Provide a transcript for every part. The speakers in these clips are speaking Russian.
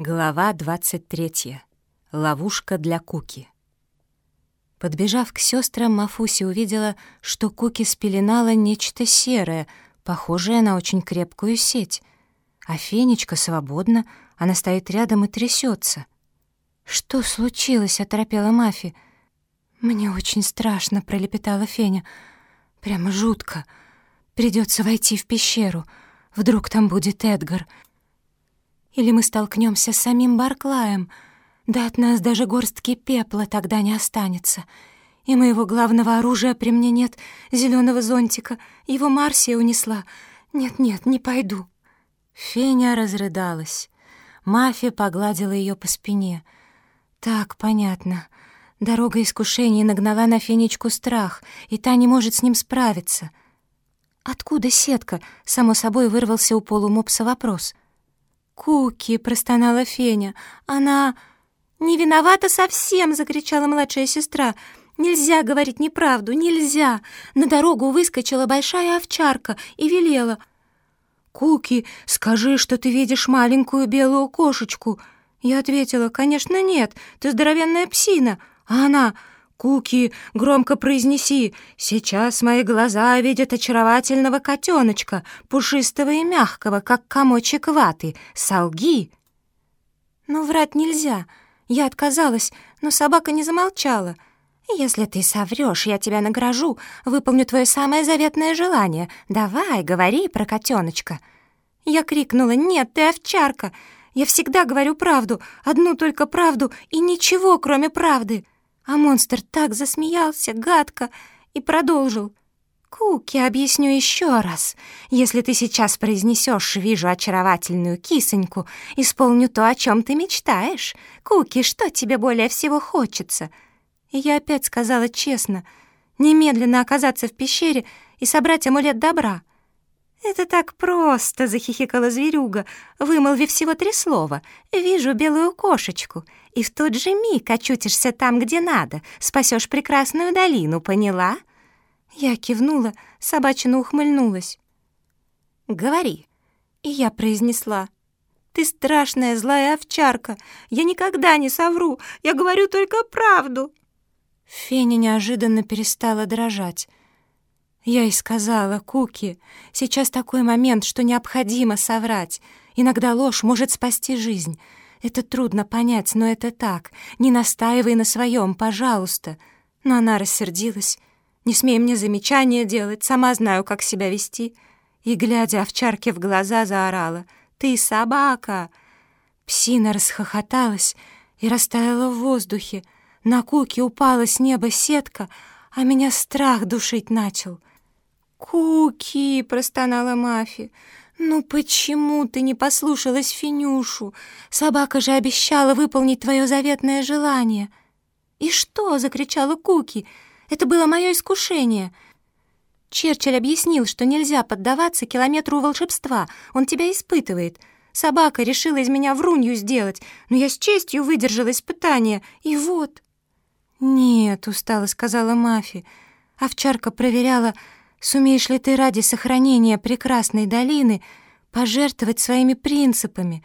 Глава 23. Ловушка для Куки. Подбежав к сестрам, Мафуси увидела, что Куки спеленала нечто серое, похожее на очень крепкую сеть. А Фенечка свободна, она стоит рядом и трясется. «Что случилось?» — оторопела Мафи. «Мне очень страшно», — пролепетала Феня. «Прямо жутко. Придется войти в пещеру. Вдруг там будет Эдгар. Или мы столкнемся с самим Барклаем. Да от нас даже горстки пепла тогда не останется. И моего главного оружия при мне нет, зеленого зонтика. Его Марсия унесла. Нет-нет, не пойду». Феня разрыдалась. Мафия погладила ее по спине. «Так, понятно. Дорога искушений нагнала на Фенечку страх, и та не может с ним справиться». «Откуда сетка?» — само собой вырвался у полумопса вопрос — «Куки!» — простонала Феня. «Она...» «Не виновата совсем!» — закричала младшая сестра. «Нельзя говорить неправду, нельзя!» На дорогу выскочила большая овчарка и велела. «Куки, скажи, что ты видишь маленькую белую кошечку!» Я ответила, «Конечно нет, ты здоровенная псина!» А она, Куки, громко произнеси, сейчас мои глаза видят очаровательного котеночка, пушистого и мягкого, как комочек ваты. Солги!» «Ну, врать нельзя. Я отказалась, но собака не замолчала. Если ты соврешь, я тебя награжу, выполню твое самое заветное желание. Давай, говори про котеночка». Я крикнула, «Нет, ты овчарка! Я всегда говорю правду, одну только правду и ничего, кроме правды!» А монстр так засмеялся, гадко, и продолжил. «Куки, объясню еще раз. Если ты сейчас произнесешь «вижу очаровательную кисоньку», исполню то, о чем ты мечтаешь. Куки, что тебе более всего хочется?» И я опять сказала честно, немедленно оказаться в пещере и собрать амулет добра. «Это так просто!» — захихикала зверюга, вымолвив всего три слова. «Вижу белую кошечку, и в тот же миг очутишься там, где надо, спасешь прекрасную долину, поняла?» Я кивнула, собачина ухмыльнулась. «Говори!» И я произнесла. «Ты страшная злая овчарка! Я никогда не совру! Я говорю только правду!» Феня неожиданно перестала дрожать. Я и сказала, Куки, сейчас такой момент, что необходимо соврать. Иногда ложь может спасти жизнь. Это трудно понять, но это так. Не настаивай на своем, пожалуйста. Но она рассердилась. Не смей мне замечания делать, сама знаю, как себя вести. И, глядя овчарке в глаза, заорала. «Ты собака!» Псина расхохоталась и растаяла в воздухе. На Куки упала с неба сетка, а меня страх душить начал — «Куки!» — простонала Мафи. «Ну почему ты не послушалась Финюшу? Собака же обещала выполнить твое заветное желание». «И что?» — закричала Куки. «Это было мое искушение». Черчилль объяснил, что нельзя поддаваться километру волшебства, он тебя испытывает. Собака решила из меня врунью сделать, но я с честью выдержала испытание, и вот... «Нет», — устало сказала Мафи. Овчарка проверяла, Сумеешь ли ты ради сохранения прекрасной долины пожертвовать своими принципами?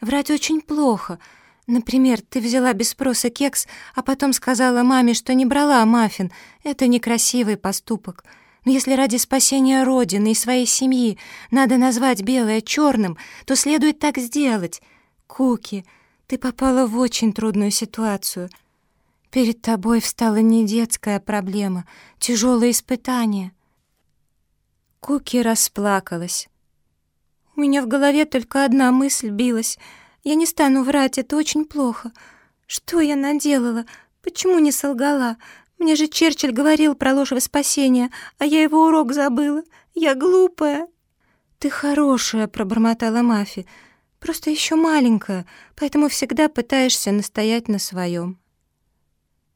Врать очень плохо. Например, ты взяла без спроса кекс, а потом сказала маме, что не брала маффин. Это некрасивый поступок. Но если ради спасения Родины и своей семьи надо назвать белое черным, то следует так сделать. Куки, ты попала в очень трудную ситуацию. Перед тобой встала не детская проблема, тяжелое испытание — Куки расплакалась. У меня в голове только одна мысль билась. Я не стану врать, это очень плохо. Что я наделала? Почему не солгала? Мне же Черчилль говорил про ложь во спасение, а я его урок забыла. Я глупая. Ты хорошая, пробормотала Мафи. Просто еще маленькая, поэтому всегда пытаешься настоять на своем.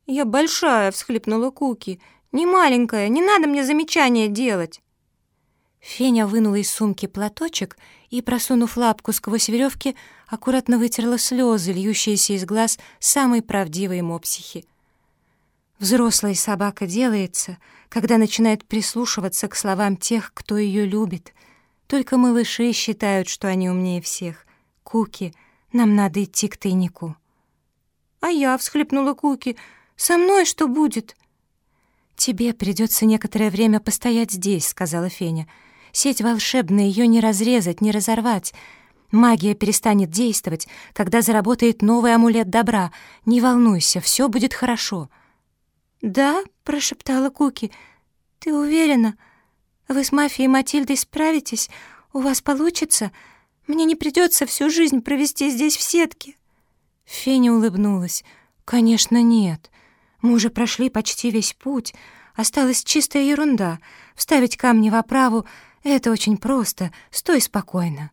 «Я большая», — всхлипнула Куки. «Не маленькая, не надо мне замечания делать». Феня вынула из сумки платочек и, просунув лапку сквозь веревки, аккуратно вытерла слезы, льющиеся из глаз самой правдивой мопсихи. Взрослая собака делается, когда начинает прислушиваться к словам тех, кто ее любит. Только малыши считают, что они умнее всех. Куки, Нам надо идти к тайнику». «А я», — всхлипнула Куки, — «со мной что будет?» «Тебе придется некоторое время постоять здесь», — сказала Феня. «Сеть волшебная, ее не разрезать, не разорвать. Магия перестанет действовать, когда заработает новый амулет добра. Не волнуйся, все будет хорошо». «Да?» — прошептала Куки. «Ты уверена? Вы с Мафией Матильдой справитесь? У вас получится? Мне не придется всю жизнь провести здесь в сетке». Феня улыбнулась. «Конечно, нет. Мы уже прошли почти весь путь. Осталась чистая ерунда. Вставить камни в оправу — это очень просто. Стой спокойно».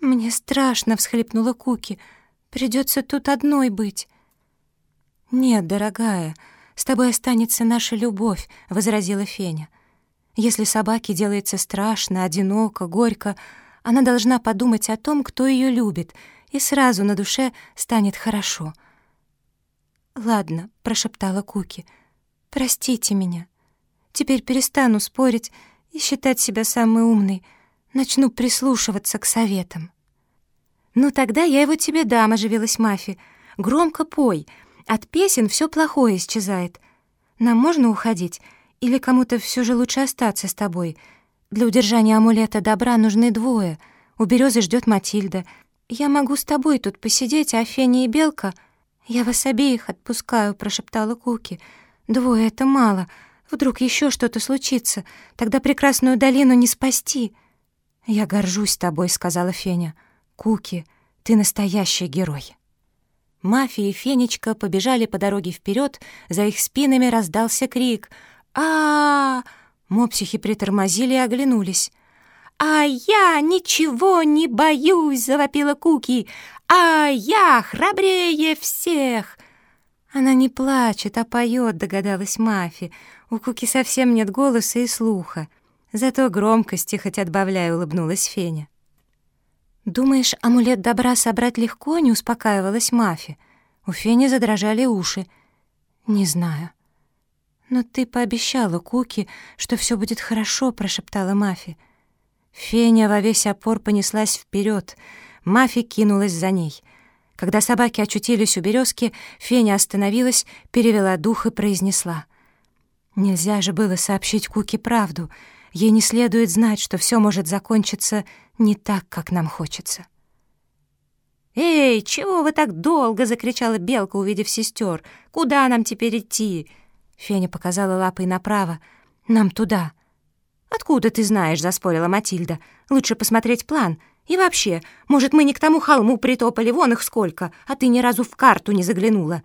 «Мне страшно», — всхлипнула Куки. «Придется тут одной быть». «Нет, дорогая, с тобой останется наша любовь», — возразила Феня. «Если собаке делается страшно, одиноко, горько, она должна подумать о том, кто ее любит, и сразу на душе станет хорошо». «Ладно», — прошептала Куки, — «простите меня. Теперь перестану спорить и считать себя самой умной, начну прислушиваться к советам». «Ну тогда я его тебе дам», — оживилась Мафи. «Громко пой. От песен все плохое исчезает. Нам можно уходить? Или кому-то все же лучше остаться с тобой? Для удержания амулета добра нужны двое. У березы ждет Матильда. Я могу с тобой тут посидеть, а Феня и Белка...» «Я вас обеих отпускаю», — прошептала Куки. «Двое — это мало. Вдруг еще что-то случится. Тогда прекрасную долину не спасти». «Я горжусь тобой», — сказала Феня. «Куки, ты настоящий герой». Мафия и Фенечка побежали по дороге вперед, за их спинами раздался крик. а а, -а Мопсихи притормозили и оглянулись. «А я ничего не боюсь!» — завопила Куки. «А я храбрее всех!» Она не плачет, а поет, догадалась Мафи. У Куки совсем нет голоса и слуха. Зато громкости хоть отбавляй, улыбнулась Феня. «Думаешь, амулет добра собрать легко?» — не успокаивалась Мафи. У Фени задрожали уши. «Не знаю». «Но ты пообещала Куки, что все будет хорошо», — прошептала Мафи. Феня во весь опор понеслась вперед. Мафи кинулась за ней. Когда собаки очутились у березки, Феня остановилась, перевела дух и произнесла. «Нельзя же было сообщить Куки правду. Ей не следует знать, что все может закончиться не так, как нам хочется». «Эй, чего вы так долго?» — закричала Белка, увидев сестер. «Куда нам теперь идти?» Феня показала лапой направо. «Нам туда». «Откуда ты знаешь?» — заспорила Матильда. «Лучше посмотреть план. И вообще, может, мы не к тому холму притопали, вон их сколько, а ты ни разу в карту не заглянула».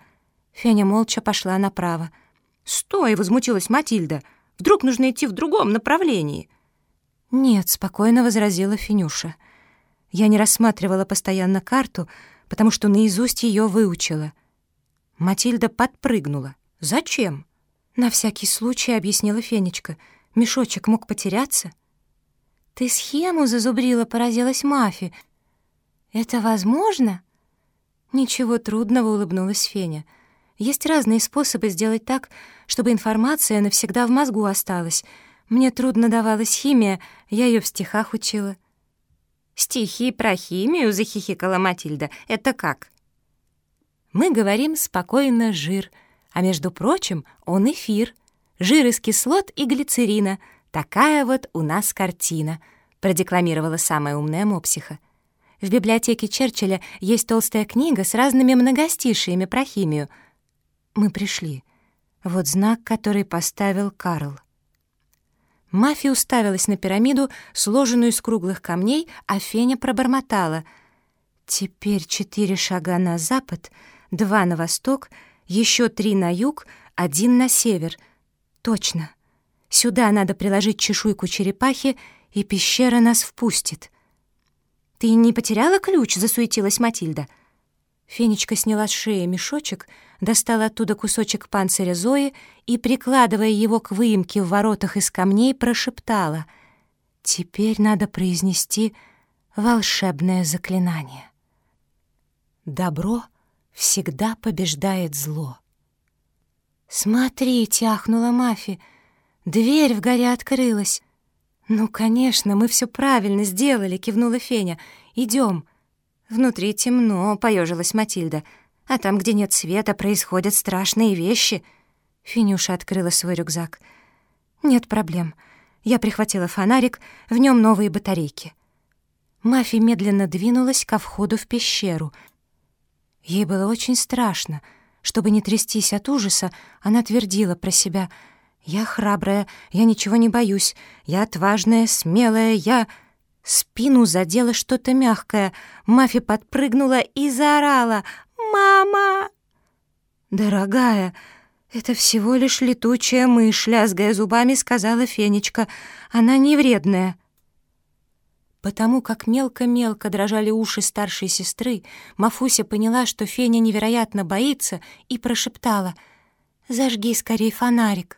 Феня молча пошла направо. «Стой!» — возмутилась Матильда. «Вдруг нужно идти в другом направлении?» «Нет», — спокойно возразила Фенюша. «Я не рассматривала постоянно карту, потому что наизусть ее выучила». Матильда подпрыгнула. «Зачем?» «На всякий случай», — объяснила Фенечка. Мешочек мог потеряться. «Ты схему зазубрила», — поразилась Мафи. «Это возможно?» «Ничего трудного», — улыбнулась Феня. «Есть разные способы сделать так, чтобы информация навсегда в мозгу осталась. Мне трудно давалась химия, я ее в стихах учила». «Стихи про химию?» — захихикала Матильда. «Это как?» «Мы говорим спокойно «жир», а, между прочим, он эфир — жир из кислот и глицерина. Такая вот у нас картина», — продекламировала самая умная мопсиха. В библиотеке Черчилля есть толстая книга с разными многостишиями про химию. Мы пришли. Вот знак, который поставил Карл. Мафи уставилась на пирамиду, сложенную из круглых камней, а Феня пробормотала. «Теперь четыре шага на запад, два на восток, еще три на юг, один на север — Точно. Сюда надо приложить чешуйку черепахи, и пещера нас впустит. «Ты не потеряла ключ?» — засуетилась Матильда. Фенечка сняла с шеи мешочек, достала оттуда кусочек панциря Зои и, прикладывая его к выемке в воротах из камней, прошептала. «Теперь надо произнести волшебное заклинание. Добро всегда побеждает зло». «Смотри!» — тяхнула Мафи. «Дверь в горе открылась!» «Ну, конечно, мы все правильно сделали!» — кивнула Феня. «Идем!» «Внутри темно», — поежилась Матильда. «А там, где нет света, происходят страшные вещи». Финюша открыла свой рюкзак. «Нет проблем. Я прихватила фонарик, в нем новые батарейки». Мафи медленно двинулась ко входу в пещеру. Ей было очень страшно. Чтобы не трястись от ужаса, она твердила про себя «Я храбрая, я ничего не боюсь, я отважная, смелая, я...» Спину задело что-то мягкое. Мафи подпрыгнула и заорала «Мама!» «Дорогая, это всего лишь летучая мышь», — лязгая зубами, сказала Фенечка. «Она не вредная». Потому как мелко-мелко дрожали уши старшей сестры, Мафуся поняла, что Феня невероятно боится, и прошептала «Зажги скорей фонарик».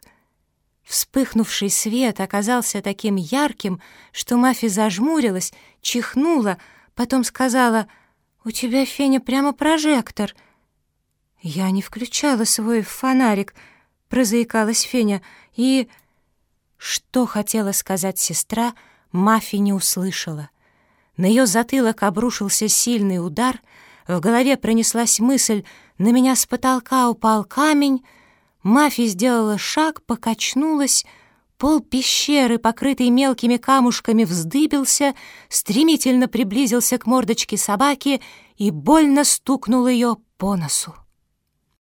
Вспыхнувший свет оказался таким ярким, что Мафи зажмурилась, чихнула, потом сказала «У тебя, Феня, прямо прожектор». «Я не включала свой фонарик», — прозаикалась Феня, и... Что хотела сказать сестра, Мафи не услышала. На ее затылок обрушился сильный удар, в голове пронеслась мысль «На меня с потолка упал камень», Мафи сделала шаг, покачнулась, пол пещеры, покрытый мелкими камушками, вздыбился, стремительно приблизился к мордочке собаки и больно стукнул ее по носу.